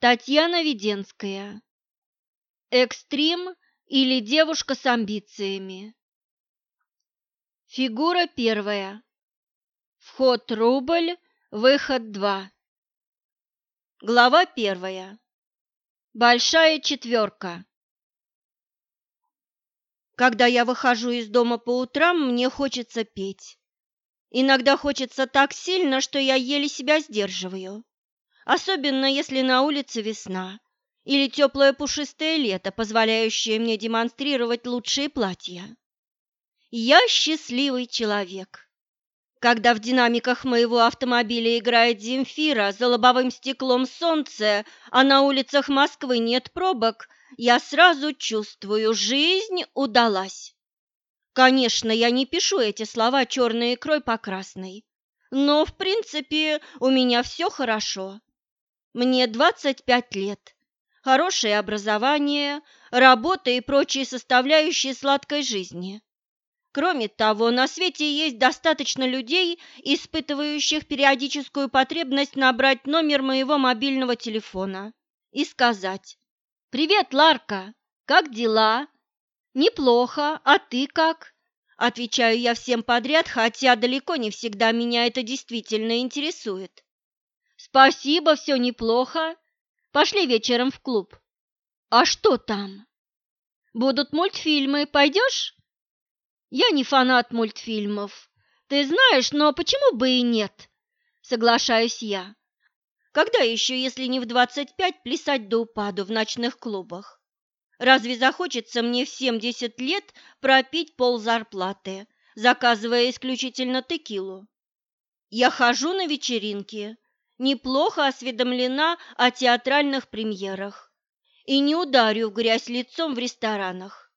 Татьяна Веденская. Экстрим или девушка с амбициями. Фигура первая. Вход рубль, выход два. Глава первая. Большая четверка. Когда я выхожу из дома по утрам, мне хочется петь. Иногда хочется так сильно, что я еле себя сдерживаю. Особенно если на улице весна или теплое пушистое лето, позволяющее мне демонстрировать лучшие платья. Я счастливый человек. Когда в динамиках моего автомобиля играет Земфира за лобовым стеклом солнце, а на улицах Москвы нет пробок, я сразу чувствую, жизнь удалась. Конечно, я не пишу эти слова черной икрой по красной, но, в принципе, у меня все хорошо. Мне 25 лет, хорошее образование, работа и прочие составляющие сладкой жизни. Кроме того, на свете есть достаточно людей, испытывающих периодическую потребность набрать номер моего мобильного телефона и сказать «Привет, Ларка, как дела?» «Неплохо, а ты как?» Отвечаю я всем подряд, хотя далеко не всегда меня это действительно интересует. «Спасибо, все неплохо. Пошли вечером в клуб». «А что там?» «Будут мультфильмы, пойдешь?» Я не фанат мультфильмов. Ты знаешь, но почему бы и нет? Соглашаюсь я. Когда еще, если не в двадцать пять, плясать до упаду в ночных клубах? Разве захочется мне в семьдесят лет пропить пол зарплаты, заказывая исключительно текилу? Я хожу на вечеринки, неплохо осведомлена о театральных премьерах и не ударю в грязь лицом в ресторанах.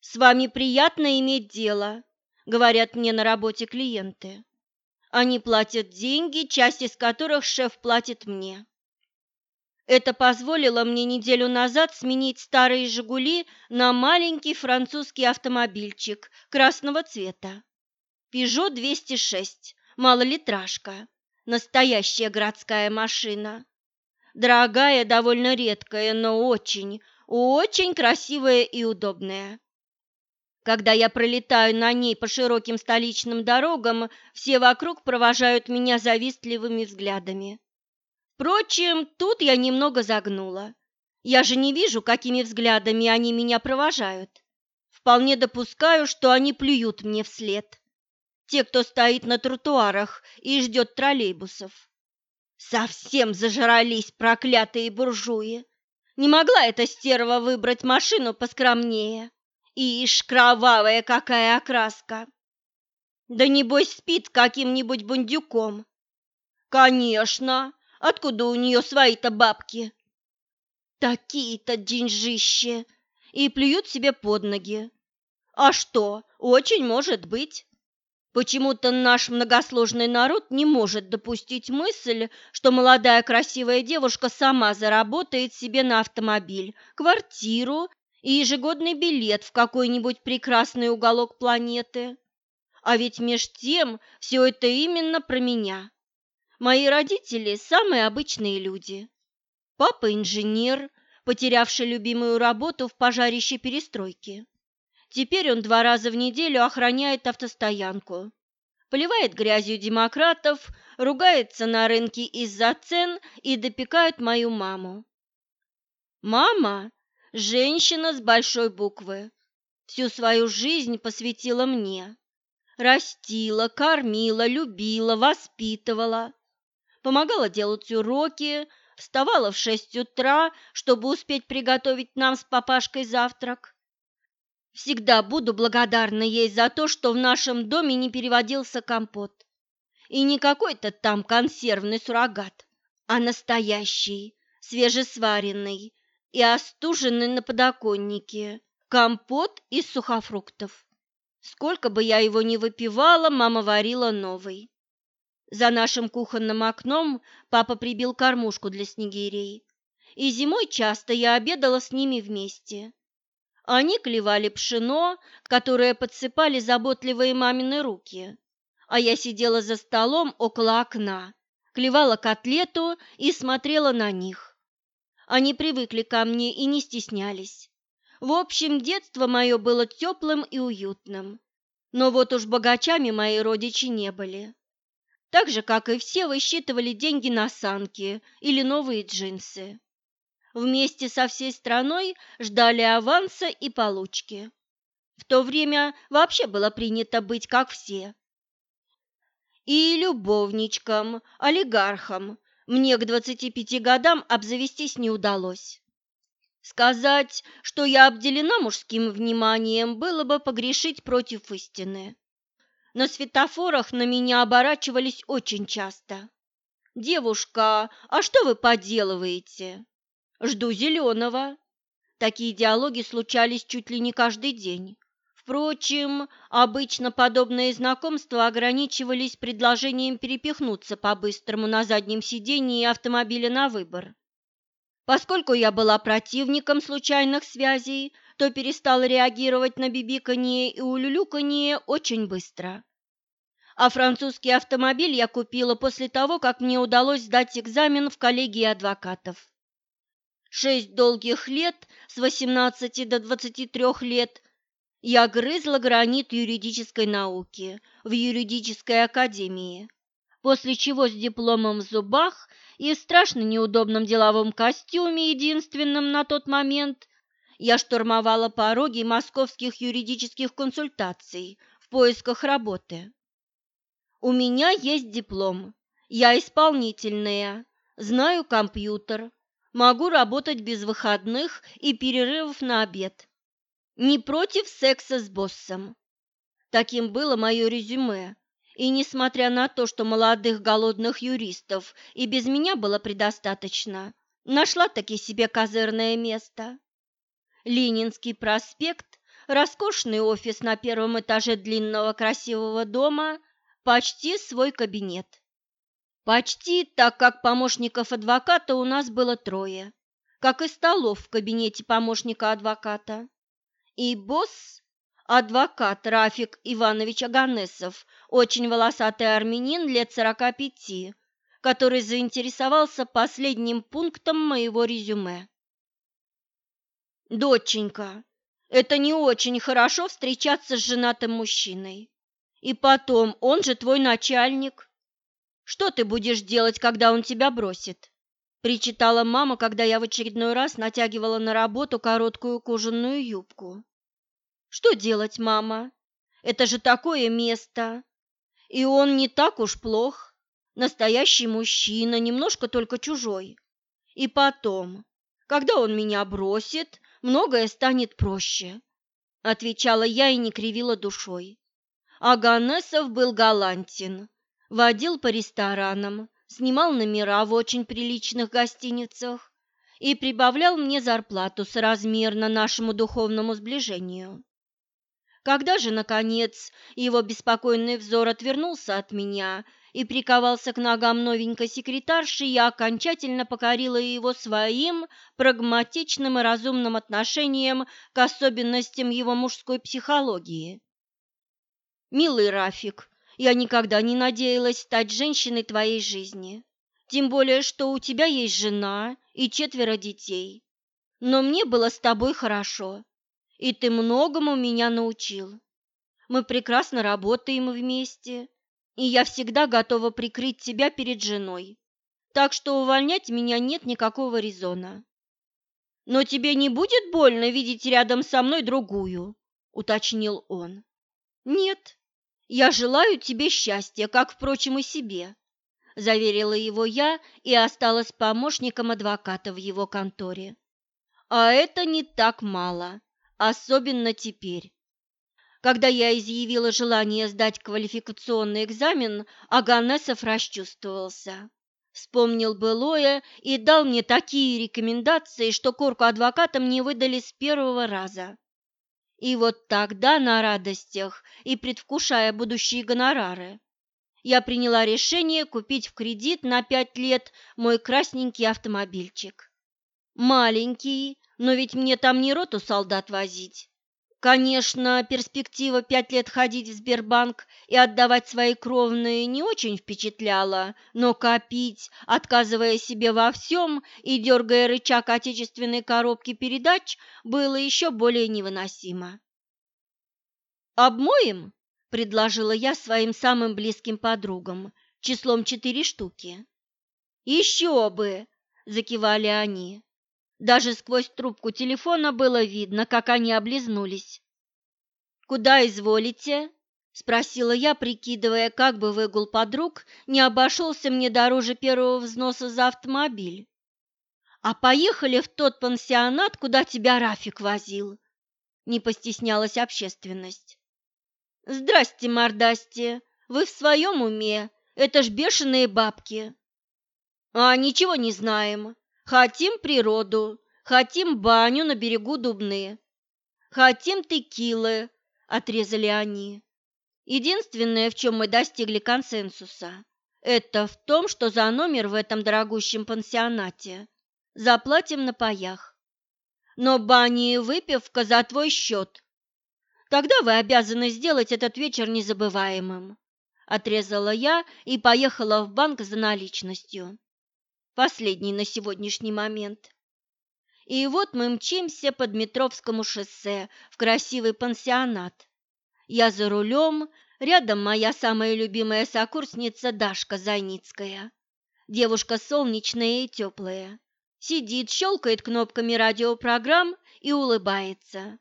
«С вами приятно иметь дело», — говорят мне на работе клиенты. Они платят деньги, часть из которых шеф платит мне. Это позволило мне неделю назад сменить старые «Жигули» на маленький французский автомобильчик красного цвета. «Пежо 206», малолитражка, настоящая городская машина. Дорогая, довольно редкая, но очень, очень красивая и удобная. Когда я пролетаю на ней по широким столичным дорогам, все вокруг провожают меня завистливыми взглядами. Впрочем, тут я немного загнула. Я же не вижу, какими взглядами они меня провожают. Вполне допускаю, что они плюют мне вслед. Те, кто стоит на тротуарах и ждет троллейбусов. Совсем зажрались проклятые буржуи. Не могла эта стерва выбрать машину поскромнее. Ишь, кровавая какая окраска! Да небось спит каким-нибудь бундюком. Конечно, откуда у нее свои-то бабки? Такие-то деньжищи! И плюют себе под ноги. А что, очень может быть. Почему-то наш многосложный народ не может допустить мысль, что молодая красивая девушка сама заработает себе на автомобиль, квартиру и ежегодный билет в какой-нибудь прекрасный уголок планеты. А ведь меж тем все это именно про меня. Мои родители – самые обычные люди. Папа – инженер, потерявший любимую работу в пожарище перестройки. Теперь он два раза в неделю охраняет автостоянку, поливает грязью демократов, ругается на рынке из-за цен и допекает мою маму. Мама Женщина с большой буквы. Всю свою жизнь посвятила мне. Растила, кормила, любила, воспитывала. Помогала делать уроки, вставала в шесть утра, чтобы успеть приготовить нам с папашкой завтрак. Всегда буду благодарна ей за то, что в нашем доме не переводился компот. И не какой-то там консервный суррогат, а настоящий, свежесваренный, и остуженный на подоконнике, компот из сухофруктов. Сколько бы я его ни выпивала, мама варила новый. За нашим кухонным окном папа прибил кормушку для снегирей, и зимой часто я обедала с ними вместе. Они клевали пшено, которое подсыпали заботливые мамины руки, а я сидела за столом около окна, клевала котлету и смотрела на них. Они привыкли ко мне и не стеснялись. В общем, детство мое было теплым и уютным. Но вот уж богачами мои родичи не были. Так же, как и все, высчитывали деньги на санки или новые джинсы. Вместе со всей страной ждали аванса и получки. В то время вообще было принято быть как все. И любовничкам, олигархам мне к 25 годам обзавестись не удалось. Сказать, что я обделена мужским вниманием, было бы погрешить против истины. На светофорах на меня оборачивались очень часто. «Девушка, а что вы поделываете?» «Жду зеленого». Такие диалоги случались чуть ли не каждый день. Впрочем, обычно подобные знакомства ограничивались предложением перепихнуться по-быстрому на заднем сидении автомобиля на выбор. Поскольку я была противником случайных связей, то перестала реагировать на бибиканье и улюлюканье очень быстро. А французский автомобиль я купила после того, как мне удалось сдать экзамен в коллегии адвокатов. Шесть долгих лет, с 18 до 23 лет, я грызла гранит юридической науки в юридической академии, после чего с дипломом в зубах и в страшно неудобном деловом костюме, единственном на тот момент, я штурмовала пороги московских юридических консультаций в поисках работы. У меня есть диплом, я исполнительная, знаю компьютер, могу работать без выходных и перерывов на обед. Не против секса с боссом. Таким было мое резюме, и несмотря на то, что молодых голодных юристов и без меня было предостаточно, нашла таки себе козырное место. Ленинский проспект, роскошный офис на первом этаже длинного красивого дома, почти свой кабинет. Почти, так как помощников адвоката у нас было трое, как и столов в кабинете помощника адвоката. И босс Адвокат Рафик Иванович Аганесов, очень волосатый армянин лет сорока пяти, который заинтересовался последним пунктом моего резюме. «Доченька, это не очень хорошо встречаться с женатым мужчиной. И потом, он же твой начальник. Что ты будешь делать, когда он тебя бросит?» Причитала мама, когда я в очередной раз натягивала на работу короткую кожаную юбку. Что делать, мама? Это же такое место. И он не так уж плох. Настоящий мужчина, немножко только чужой. И потом, когда он меня бросит, многое станет проще. Отвечала я и не кривила душой. Аганесов был галантен, водил по ресторанам, снимал номера в очень приличных гостиницах и прибавлял мне зарплату соразмерно нашему духовному сближению. Когда же, наконец, его беспокойный взор отвернулся от меня и приковался к ногам новенькой секретарши, я окончательно покорила его своим прагматичным и разумным отношением к особенностям его мужской психологии. «Милый Рафик, я никогда не надеялась стать женщиной твоей жизни, тем более, что у тебя есть жена и четверо детей. Но мне было с тобой хорошо» и ты многому меня научил. Мы прекрасно работаем вместе, и я всегда готова прикрыть тебя перед женой, так что увольнять меня нет никакого резона. Но тебе не будет больно видеть рядом со мной другую, уточнил он. Нет, я желаю тебе счастья, как, впрочем, и себе, заверила его я и осталась помощником адвоката в его конторе. А это не так мало особенно теперь. Когда я изъявила желание сдать квалификационный экзамен, Аганесов расчувствовался. Вспомнил былое и дал мне такие рекомендации, что корку адвоката мне выдали с первого раза. И вот тогда на радостях и предвкушая будущие гонорары, я приняла решение купить в кредит на пять лет мой красненький автомобильчик. Маленький, но ведь мне там не роту солдат возить. Конечно, перспектива пять лет ходить в Сбербанк и отдавать свои кровные не очень впечатляла, но копить, отказывая себе во всем и дергая рычаг отечественной коробки передач, было еще более невыносимо. «Обмоем?» – предложила я своим самым близким подругам, числом четыре штуки. «Еще бы!» – закивали они. Даже сквозь трубку телефона было видно, как они облизнулись. «Куда изволите?» – спросила я, прикидывая, как бы выгул подруг не обошелся мне дороже первого взноса за автомобиль. «А поехали в тот пансионат, куда тебя Рафик возил», – не постеснялась общественность. «Здрасте, мордасти, вы в своем уме? Это ж бешеные бабки!» «А ничего не знаем», Хотим природу, хотим баню на берегу Дубны. Хотим текилы, отрезали они. Единственное, в чем мы достигли консенсуса, это в том, что за номер в этом дорогущем пансионате заплатим на паях. Но бани и выпивка за твой счет. Тогда вы обязаны сделать этот вечер незабываемым. Отрезала я и поехала в банк за наличностью последний на сегодняшний момент. И вот мы мчимся по Дмитровскому шоссе в красивый пансионат. Я за рулем, рядом моя самая любимая сокурсница Дашка Зайницкая. Девушка солнечная и теплая. Сидит, щелкает кнопками радиопрограмм и улыбается.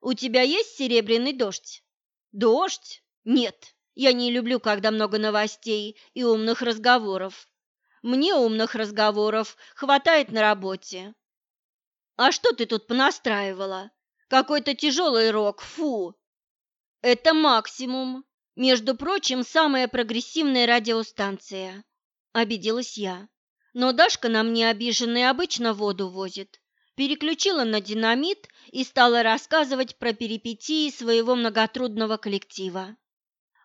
«У тебя есть серебряный дождь?» «Дождь? Нет, я не люблю, когда много новостей и умных разговоров. Мне умных разговоров хватает на работе. А что ты тут понастраивала? Какой-то тяжелый рок, фу! Это максимум. Между прочим, самая прогрессивная радиостанция. Обиделась я. Но Дашка на мне обиженная обычно воду возит. Переключила на динамит и стала рассказывать про перипетии своего многотрудного коллектива.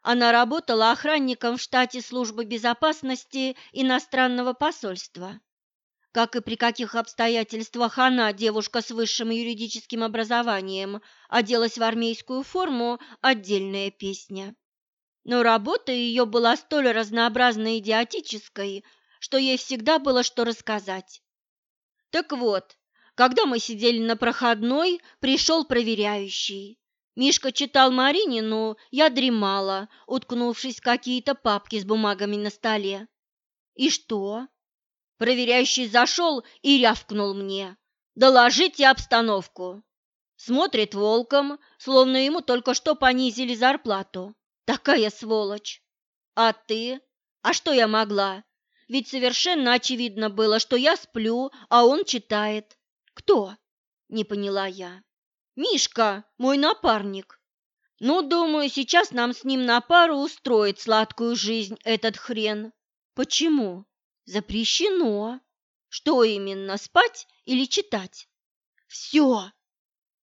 Она работала охранником в штате службы безопасности иностранного посольства. Как и при каких обстоятельствах она, девушка с высшим юридическим образованием, оделась в армейскую форму – отдельная песня. Но работа ее была столь разнообразной и идиотической, что ей всегда было что рассказать. Так вот, когда мы сидели на проходной, пришел проверяющий. Мишка читал Маринину, я дремала, уткнувшись в какие-то папки с бумагами на столе. И что? Проверяющий зашел и рявкнул мне. «Доложите обстановку!» Смотрит волком, словно ему только что понизили зарплату. Такая сволочь! А ты? А что я могла? Ведь совершенно очевидно было, что я сплю, а он читает. Кто? Не поняла я. Мишка, мой напарник. Ну, думаю, сейчас нам с ним на пару устроит сладкую жизнь этот хрен. Почему? Запрещено. Что именно, спать или читать? Все,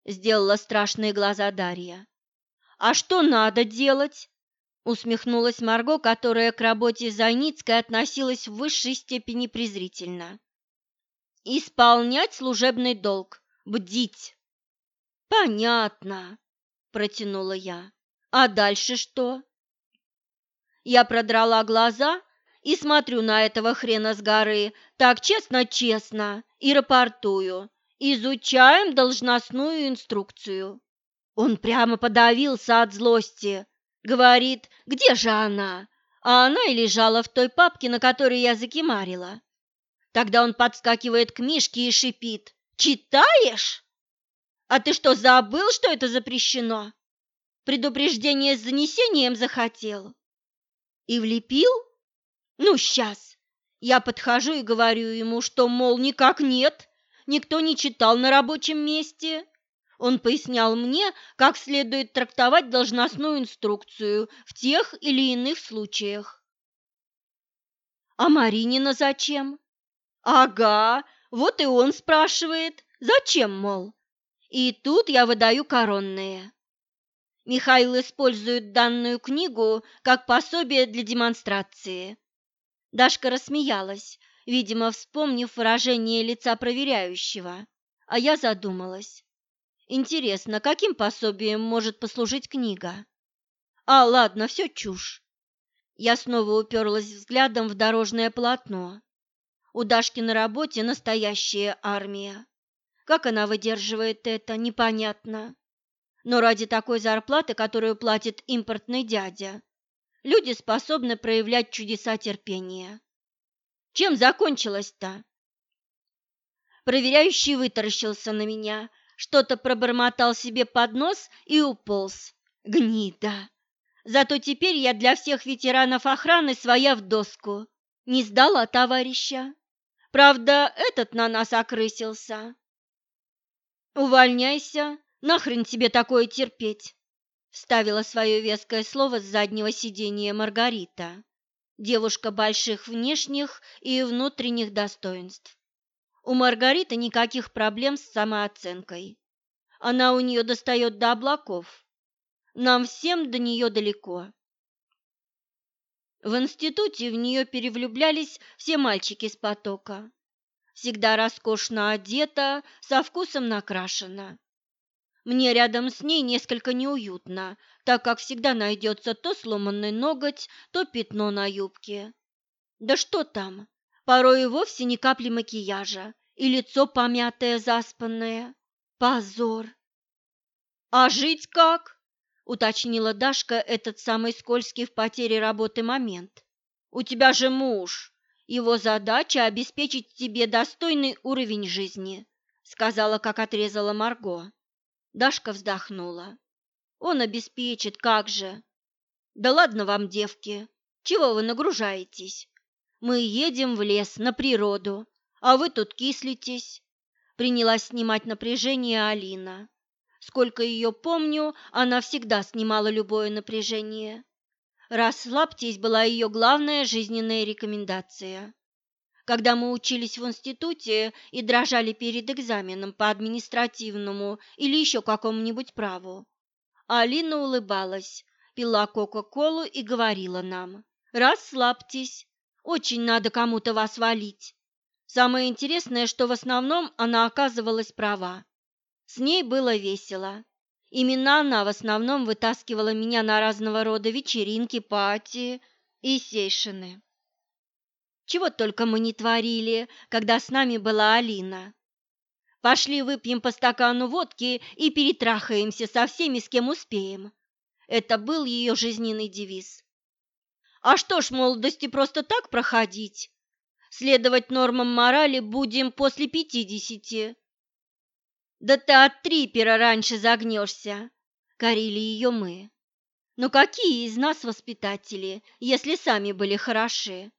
сделала страшные глаза Дарья. А что надо делать? Усмехнулась Марго, которая к работе Зайницкой относилась в высшей степени презрительно. Исполнять служебный долг, бдить. Понятно, протянула я. А дальше что? Я продрала глаза и смотрю на этого хрена с горы, так честно-честно, и рапортую. Изучаем должностную инструкцию. Он прямо подавился от злости. Говорит, где же она? А она и лежала в той папке, на которой я закимарила. Тогда он подскакивает к Мишке и шипит. «Читаешь?» А ты что, забыл, что это запрещено? Предупреждение с занесением захотел? И влепил? Ну, сейчас. Я подхожу и говорю ему, что, мол, никак нет, никто не читал на рабочем месте. Он пояснял мне, как следует трактовать должностную инструкцию в тех или иных случаях. А Маринина зачем? Ага, вот и он спрашивает, зачем, мол? И тут я выдаю коронные. Михаил использует данную книгу как пособие для демонстрации. Дашка рассмеялась, видимо, вспомнив выражение лица проверяющего, а я задумалась. Интересно, каким пособием может послужить книга? А, ладно, все чушь. Я снова уперлась взглядом в дорожное полотно. У Дашки на работе настоящая армия. Как она выдерживает это, непонятно. Но ради такой зарплаты, которую платит импортный дядя, люди способны проявлять чудеса терпения. Чем закончилось-то? Проверяющий вытаращился на меня, что-то пробормотал себе под нос и уполз. Гнида! Зато теперь я для всех ветеранов охраны своя в доску. Не сдала товарища. Правда, этот на нас окрысился. Увольняйся, нахрен тебе такое терпеть? Вставила свое веское слово с заднего сиденья Маргарита, девушка больших внешних и внутренних достоинств. У Маргариты никаких проблем с самооценкой. Она у нее достает до облаков. Нам всем до нее далеко. В институте в нее перевлюблялись все мальчики с потока. Всегда роскошно одета, со вкусом накрашена. Мне рядом с ней несколько неуютно, так как всегда найдется то сломанный ноготь, то пятно на юбке. Да что там, порой и вовсе ни капли макияжа, и лицо помятое, заспанное. Позор! А жить как? уточнила Дашка этот самый скользкий в потере работы момент. У тебя же муж. Его задача обеспечить тебе достойный уровень жизни, сказала, как отрезала Марго. Дашка вздохнула. Он обеспечит, как же? Да ладно вам, девки. Чего вы нагружаетесь? Мы едем в лес, на природу, а вы тут кислитесь. Принялась снимать напряжение Алина. Сколько ее помню, она всегда снимала любое напряжение. «Расслабьтесь» была ее главная жизненная рекомендация. Когда мы учились в институте и дрожали перед экзаменом по административному или еще какому-нибудь праву, Алина улыбалась, пила Кока-Колу и говорила нам «Расслабьтесь, очень надо кому-то вас валить». Самое интересное, что в основном она оказывалась права. С ней было весело. Именно она в основном вытаскивала меня на разного рода вечеринки, пати и сейшины. Чего только мы не творили, когда с нами была Алина. Пошли выпьем по стакану водки и перетрахаемся со всеми, с кем успеем. Это был ее жизненный девиз. А что ж, молодости просто так проходить? Следовать нормам морали будем после пятидесяти. Да ты от трипера раньше загнешься, корили ее мы. Но какие из нас воспитатели, если сами были хороши?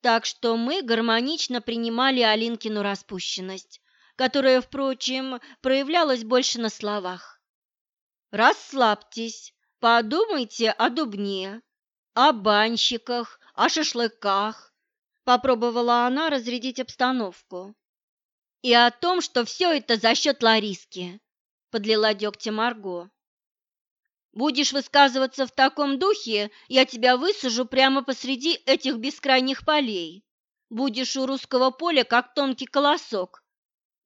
Так что мы гармонично принимали Алинкину распущенность, которая, впрочем, проявлялась больше на словах. «Расслабьтесь, подумайте о дубне, о банщиках, о шашлыках», — попробовала она разрядить обстановку и о том, что все это за счет Лариски», — подлила дегтя Марго. «Будешь высказываться в таком духе, я тебя высажу прямо посреди этих бескрайних полей. Будешь у русского поля, как тонкий колосок».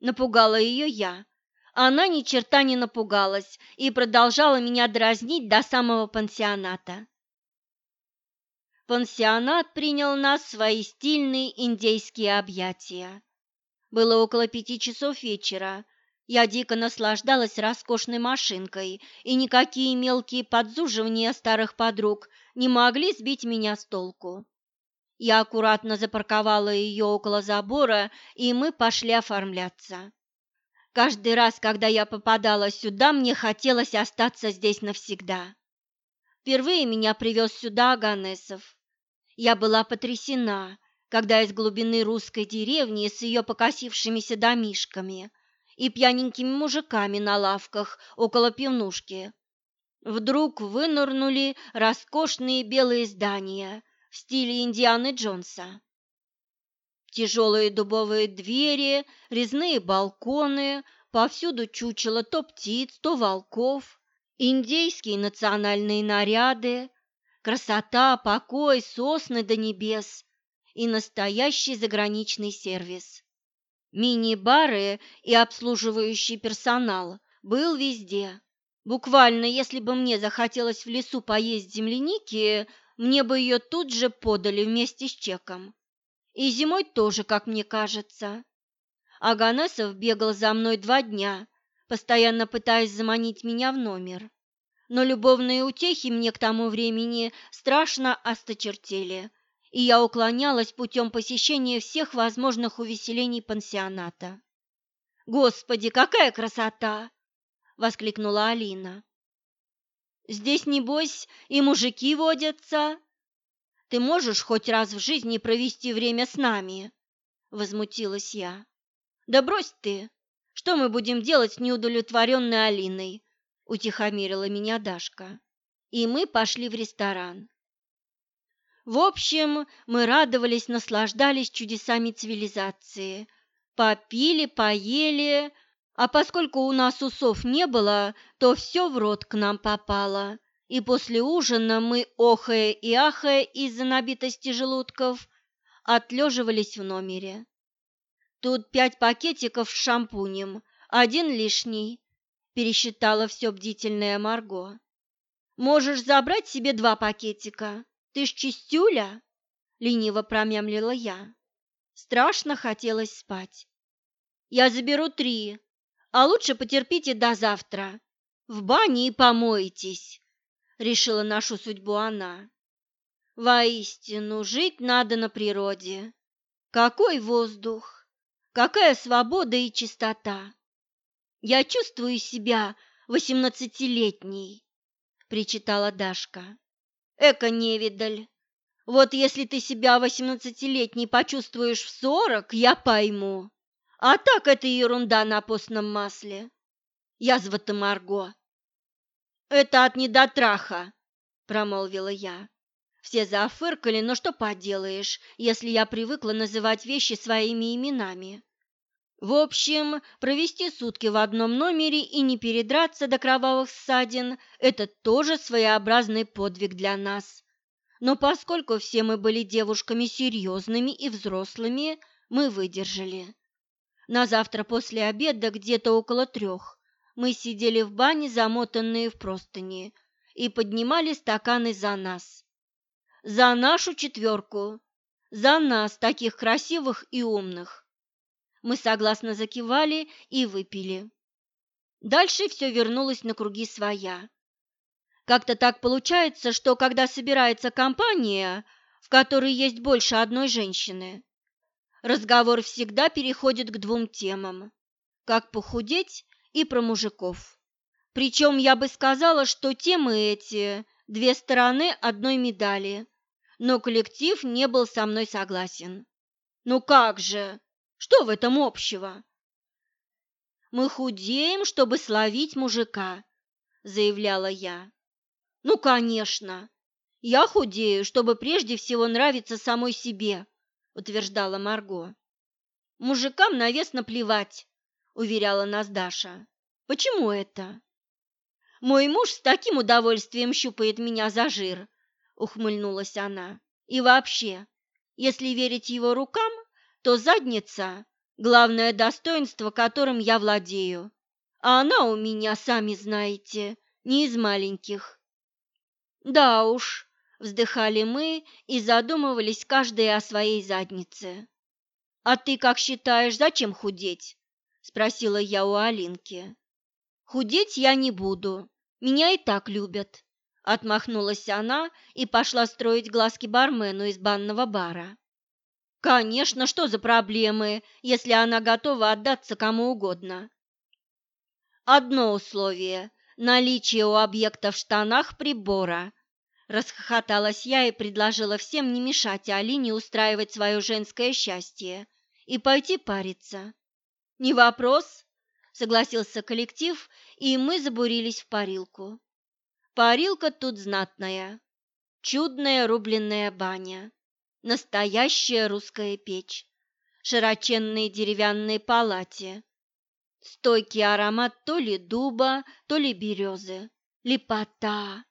Напугала ее я. Она ни черта не напугалась и продолжала меня дразнить до самого пансионата. Пансионат принял нас в свои стильные индейские объятия. Было около пяти часов вечера. Я дико наслаждалась роскошной машинкой, и никакие мелкие подзуживания старых подруг не могли сбить меня с толку. Я аккуратно запарковала ее около забора, и мы пошли оформляться. Каждый раз, когда я попадала сюда, мне хотелось остаться здесь навсегда. Впервые меня привез сюда Аганесов. Я была потрясена, когда из глубины русской деревни с ее покосившимися домишками и пьяненькими мужиками на лавках около пивнушки вдруг вынырнули роскошные белые здания в стиле Индианы Джонса. Тяжелые дубовые двери, резные балконы, повсюду чучело то птиц, то волков, индейские национальные наряды, красота, покой, сосны до небес и настоящий заграничный сервис. Мини-бары и обслуживающий персонал был везде. Буквально, если бы мне захотелось в лесу поесть земляники, мне бы ее тут же подали вместе с чеком. И зимой тоже, как мне кажется. Аганесов бегал за мной два дня, постоянно пытаясь заманить меня в номер. Но любовные утехи мне к тому времени страшно осточертели, и я уклонялась путем посещения всех возможных увеселений пансионата. «Господи, какая красота!» — воскликнула Алина. «Здесь, небось, и мужики водятся. Ты можешь хоть раз в жизни провести время с нами?» — возмутилась я. «Да брось ты! Что мы будем делать с неудовлетворенной Алиной?» — утихомирила меня Дашка. И мы пошли в ресторан. В общем, мы радовались, наслаждались чудесами цивилизации. Попили, поели, а поскольку у нас усов не было, то все в рот к нам попало. И после ужина мы, охая и ахая из-за набитости желудков, отлеживались в номере. Тут пять пакетиков с шампунем, один лишний, пересчитала все бдительная Марго. Можешь забрать себе два пакетика. Ты ж чистюля, лениво промямлила я. Страшно хотелось спать. Я заберу три, а лучше потерпите до завтра. В бане и помоетесь, решила нашу судьбу она. Воистину, жить надо на природе. Какой воздух! Какая свобода и чистота! Я чувствую себя восемнадцатилетней, причитала Дашка. Эка невидаль. Вот если ты себя восемнадцатилетней почувствуешь в сорок, я пойму. А так это ерунда на постном масле. Язва-то Марго. Это от недотраха, промолвила я. Все зафыркали, но что поделаешь, если я привыкла называть вещи своими именами. В общем, провести сутки в одном номере и не передраться до кровавых ссадин – это тоже своеобразный подвиг для нас. Но поскольку все мы были девушками серьезными и взрослыми, мы выдержали. На завтра после обеда, где-то около трех, мы сидели в бане, замотанные в простыни, и поднимали стаканы за нас. За нашу четверку. За нас, таких красивых и умных. Мы согласно закивали и выпили. Дальше все вернулось на круги своя. Как-то так получается, что когда собирается компания, в которой есть больше одной женщины, разговор всегда переходит к двум темам – как похудеть и про мужиков. Причем я бы сказала, что темы эти – две стороны одной медали – но коллектив не был со мной согласен. «Ну как же? Что в этом общего?» «Мы худеем, чтобы словить мужика», — заявляла я. «Ну, конечно. Я худею, чтобы прежде всего нравиться самой себе», — утверждала Марго. «Мужикам на вес наплевать», — уверяла нас Даша. «Почему это?» «Мой муж с таким удовольствием щупает меня за жир», ухмыльнулась она. И вообще, если верить его рукам, то задница – главное достоинство, которым я владею. А она у меня, сами знаете, не из маленьких. Да уж, вздыхали мы и задумывались каждая о своей заднице. «А ты как считаешь, зачем худеть?» – спросила я у Алинки. «Худеть я не буду, меня и так любят», Отмахнулась она и пошла строить глазки бармену из банного бара. Конечно, что за проблемы, если она готова отдаться кому угодно? Одно условие – наличие у объекта в штанах прибора. Расхохоталась я и предложила всем не мешать Алине устраивать свое женское счастье и пойти париться. «Не вопрос», – согласился коллектив, и мы забурились в парилку. Парилка тут знатная, чудная рубленная баня, настоящая русская печь, широченные деревянные палати, стойкий аромат то ли дуба, то ли березы, лепота.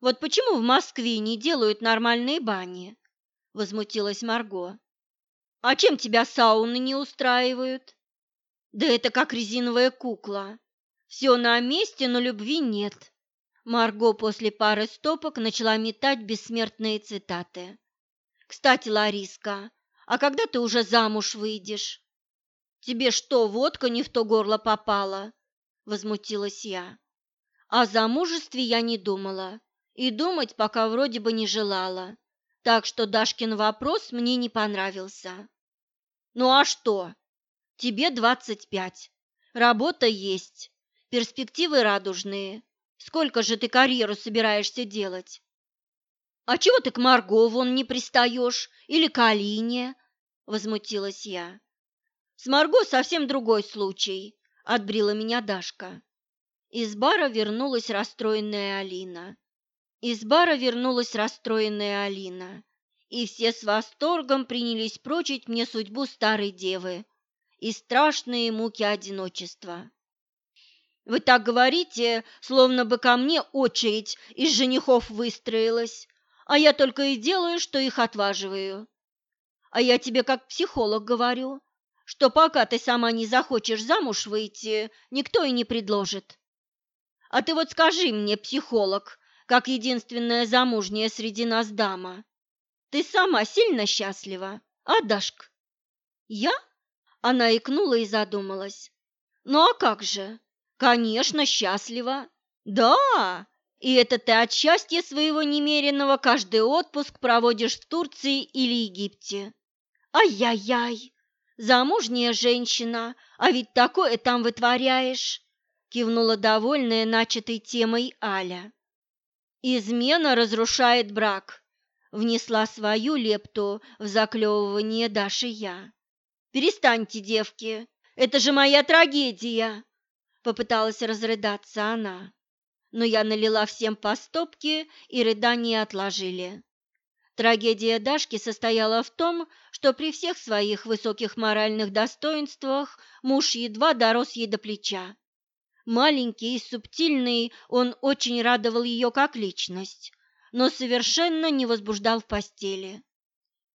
Вот почему в Москве не делают нормальные бани? Возмутилась Марго. А чем тебя сауны не устраивают? Да это как резиновая кукла. Все на месте, но любви нет. Марго после пары стопок начала метать бессмертные цитаты. Кстати, Лариска, а когда ты уже замуж выйдешь? Тебе что, водка не в то горло попала? Возмутилась я. О замужестве я не думала и думать пока вроде бы не желала, так что Дашкин вопрос мне не понравился. Ну а что? Тебе двадцать пять, работа есть, перспективы радужные. Сколько же ты карьеру собираешься делать? А чего ты к Марго вон не пристаешь или к Алине? Возмутилась я. С Марго совсем другой случай, отбрила меня Дашка. Из бара вернулась расстроенная Алина. Из бара вернулась расстроенная Алина, и все с восторгом принялись прочить мне судьбу старой девы и страшные муки одиночества. Вы так говорите, словно бы ко мне очередь из женихов выстроилась, а я только и делаю, что их отваживаю. А я тебе как психолог говорю, что пока ты сама не захочешь замуж выйти, никто и не предложит. А ты вот скажи мне, психолог, как единственная замужняя среди нас дама, ты сама сильно счастлива, а, Дашка? Я? Она икнула и задумалась. Ну а как же? Конечно, счастлива. Да, и это ты от счастья своего немеренного каждый отпуск проводишь в Турции или Египте. Ай-яй-яй, замужняя женщина, а ведь такое там вытворяешь, кивнула довольная начатой темой Аля. Измена разрушает брак, внесла свою лепту в заклевывание Даши я. Перестаньте, девки, это же моя трагедия. Попыталась разрыдаться она, но я налила всем по стопке, и рыдания отложили. Трагедия Дашки состояла в том, что при всех своих высоких моральных достоинствах муж едва дорос ей до плеча. Маленький и субтильный, он очень радовал ее как личность, но совершенно не возбуждал в постели.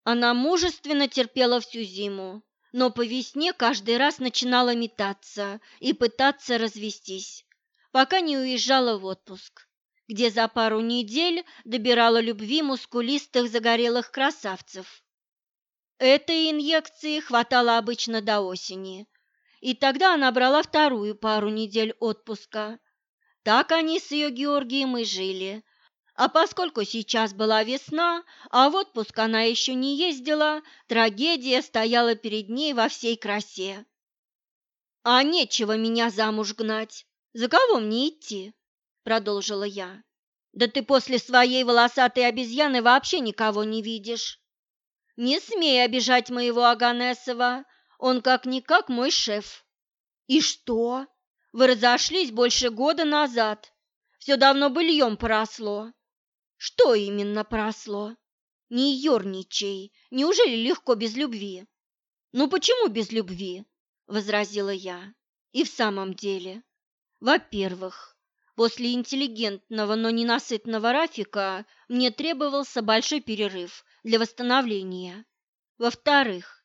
Она мужественно терпела всю зиму, но по весне каждый раз начинала метаться и пытаться развестись, пока не уезжала в отпуск, где за пару недель добирала любви мускулистых загорелых красавцев. Этой инъекции хватало обычно до осени, и тогда она брала вторую пару недель отпуска. Так они с ее Георгием и жили, а поскольку сейчас была весна, а в отпуск она еще не ездила, трагедия стояла перед ней во всей красе. «А нечего меня замуж гнать. За кого мне идти?» – продолжила я. «Да ты после своей волосатой обезьяны вообще никого не видишь. Не смей обижать моего Аганесова, он как-никак мой шеф». «И что? Вы разошлись больше года назад. Все давно быльем поросло. Что именно просло? Не ерничай. Неужели легко без любви? Ну почему без любви? возразила я. И в самом деле, во-первых, после интеллигентного, но ненасытного Рафика мне требовался большой перерыв для восстановления. Во-вторых,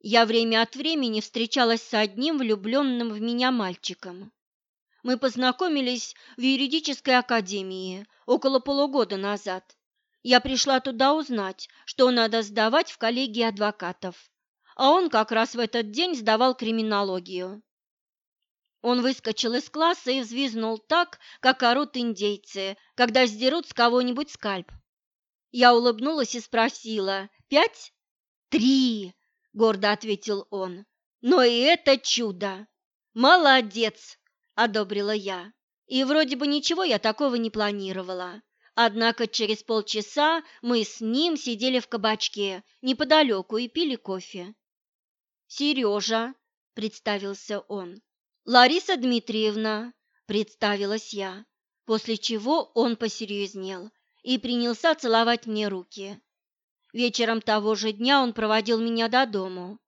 я время от времени встречалась с одним влюбленным в меня мальчиком. Мы познакомились в юридической академии около полугода назад. Я пришла туда узнать, что надо сдавать в коллегии адвокатов, а он как раз в этот день сдавал криминологию. Он выскочил из класса и взвизнул так, как орут индейцы, когда сдерут с кого-нибудь скальп. Я улыбнулась и спросила «Пять?» «Три!» – гордо ответил он. «Но и это чудо!» «Молодец!» одобрила я. И вроде бы ничего я такого не планировала. Однако через полчаса мы с ним сидели в кабачке неподалеку и пили кофе. «Сережа», — представился он. «Лариса Дмитриевна», — представилась я, после чего он посерьезнел и принялся целовать мне руки. Вечером того же дня он проводил меня до дому,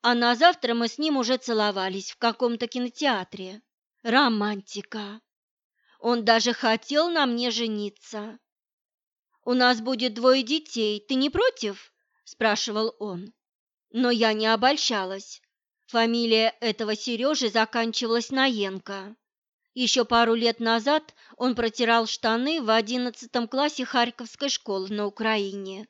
а на завтра мы с ним уже целовались в каком-то кинотеатре. Романтика. Он даже хотел на мне жениться. «У нас будет двое детей, ты не против?» – спрашивал он. Но я не обольщалась. Фамилия этого Сережи заканчивалась на Янко. Еще пару лет назад он протирал штаны в одиннадцатом классе Харьковской школы на Украине.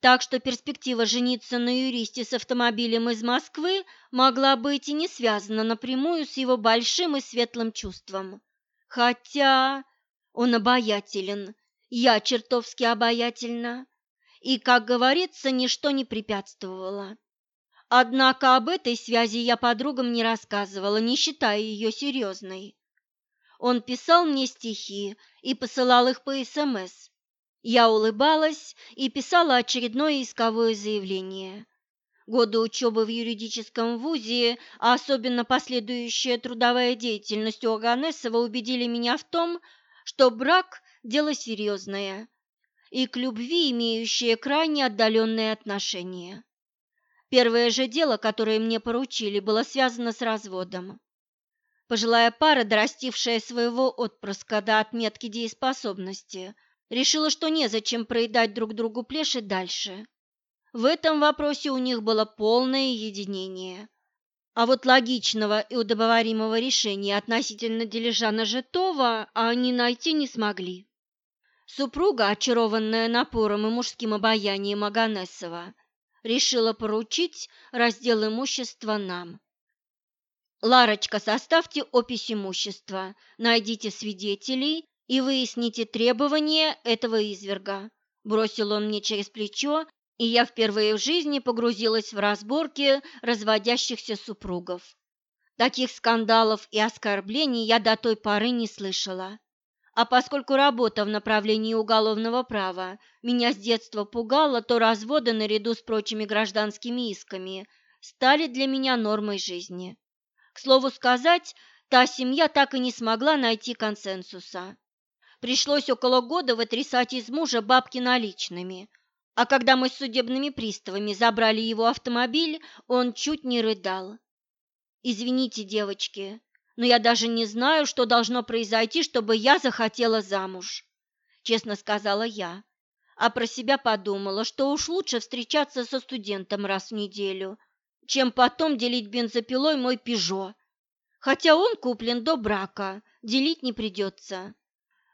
Так что перспектива жениться на юристе с автомобилем из Москвы могла быть и не связана напрямую с его большим и светлым чувством. Хотя он обаятелен, я чертовски обаятельна, и, как говорится, ничто не препятствовало. Однако об этой связи я подругам не рассказывала, не считая ее серьезной. Он писал мне стихи и посылал их по СМС. Я улыбалась и писала очередное исковое заявление. Годы учебы в юридическом вузе, а особенно последующая трудовая деятельность у Аганесова убедили меня в том, что брак – дело серьезное и к любви имеющее крайне отдаленные отношения. Первое же дело, которое мне поручили, было связано с разводом. Пожилая пара, дорастившая своего отпрыска до отметки дееспособности, решила, что незачем проедать друг другу плешь и дальше. В этом вопросе у них было полное единение. А вот логичного и удобоваримого решения относительно дележа нажитого они найти не смогли. Супруга, очарованная напором и мужским обаянием Аганесова, решила поручить раздел имущества нам. Ларочка, составьте опись имущества, найдите свидетелей и выясните требования этого изверга. Бросил он мне через плечо, и я впервые в жизни погрузилась в разборки разводящихся супругов. Таких скандалов и оскорблений я до той поры не слышала. А поскольку работа в направлении уголовного права меня с детства пугала, то разводы наряду с прочими гражданскими исками стали для меня нормой жизни. К слову сказать, та семья так и не смогла найти консенсуса. Пришлось около года вытрясать из мужа бабки наличными, а когда мы с судебными приставами забрали его автомобиль, он чуть не рыдал. «Извините, девочки, но я даже не знаю, что должно произойти, чтобы я захотела замуж», – честно сказала я. А про себя подумала, что уж лучше встречаться со студентом раз в неделю, чем потом делить бензопилой мой «Пежо». Хотя он куплен до брака, делить не придется.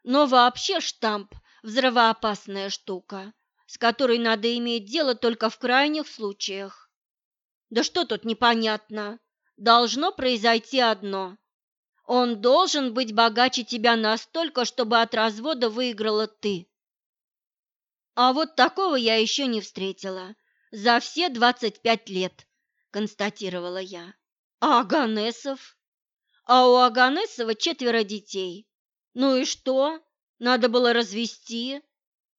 Но вообще штамп – взрывоопасная штука, с которой надо иметь дело только в крайних случаях. Да что тут непонятно? Должно произойти одно – он должен быть богаче тебя настолько, чтобы от развода выиграла ты. А вот такого я еще не встретила. За все двадцать пять лет, констатировала я. А Аганесов? А у Аганесова четверо детей. Ну и что? Надо было развести?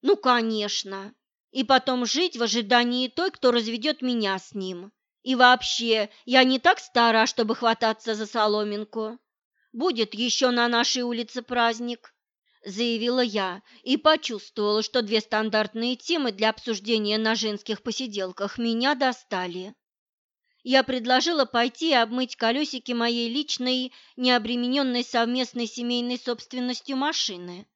Ну, конечно. И потом жить в ожидании той, кто разведет меня с ним. И вообще, я не так стара, чтобы хвататься за соломинку. Будет еще на нашей улице праздник, заявила я и почувствовала, что две стандартные темы для обсуждения на женских посиделках меня достали. Я предложила пойти и обмыть колесики моей личной, необремененной совместной семейной собственностью машины.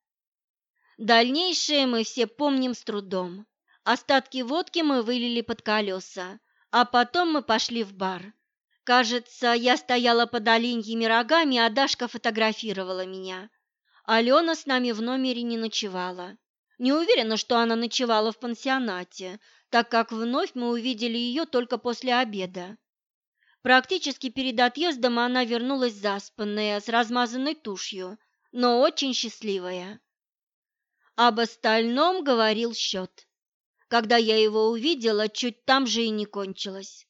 Дальнейшее мы все помним с трудом. Остатки водки мы вылили под колеса, а потом мы пошли в бар. Кажется, я стояла под оленьими рогами, а Дашка фотографировала меня. Алена с нами в номере не ночевала. Не уверена, что она ночевала в пансионате, так как вновь мы увидели ее только после обеда. Практически перед отъездом она вернулась заспанная, с размазанной тушью, но очень счастливая. Об остальном говорил счет. Когда я его увидела, чуть там же и не кончилось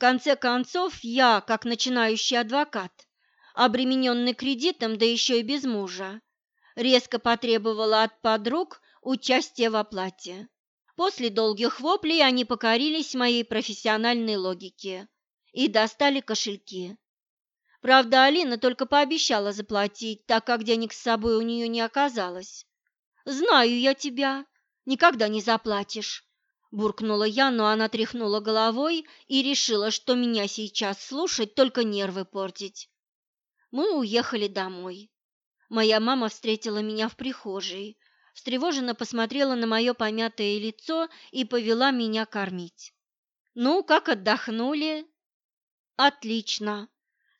конце концов, я, как начинающий адвокат, обремененный кредитом, да еще и без мужа, резко потребовала от подруг участия в оплате. После долгих воплей они покорились моей профессиональной логике и достали кошельки. Правда, Алина только пообещала заплатить, так как денег с собой у нее не оказалось. «Знаю я тебя, никогда не заплатишь», Буркнула я, но она тряхнула головой и решила, что меня сейчас слушать, только нервы портить. Мы уехали домой. Моя мама встретила меня в прихожей, встревоженно посмотрела на мое помятое лицо и повела меня кормить. «Ну, как отдохнули?» «Отлично»,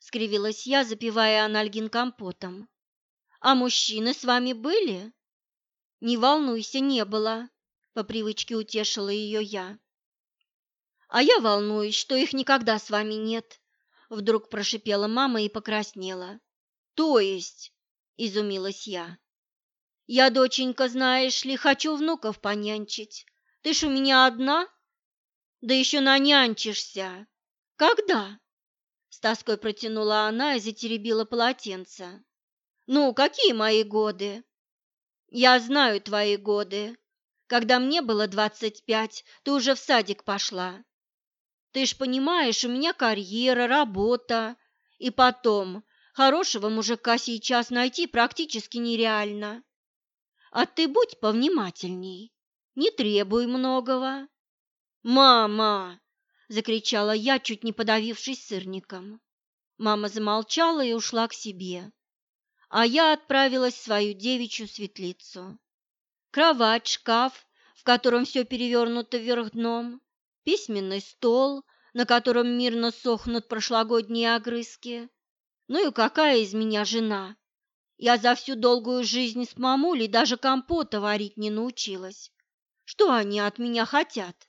скривилась я, запивая анальгин компотом. А мужчины с вами были? Не волнуйся, не было, по привычке утешила ее я. А я волнуюсь, что их никогда с вами нет, вдруг прошипела мама и покраснела. То есть, изумилась я. Я, доченька, знаешь ли, хочу внуков понянчить. Ты ж у меня одна? Да еще нанянчишься. Когда? С тоской протянула она и затеребила полотенце. Ну, какие мои годы? Я знаю твои годы. Когда мне было двадцать пять, ты уже в садик пошла. Ты ж понимаешь, у меня карьера, работа. И потом, хорошего мужика сейчас найти практически нереально. А ты будь повнимательней, не требуй многого. «Мама!» – закричала я, чуть не подавившись сырником. Мама замолчала и ушла к себе а я отправилась в свою девичью светлицу. Кровать, шкаф, в котором все перевернуто вверх дном, письменный стол, на котором мирно сохнут прошлогодние огрызки. Ну и какая из меня жена? Я за всю долгую жизнь с мамулей даже компота варить не научилась. Что они от меня хотят?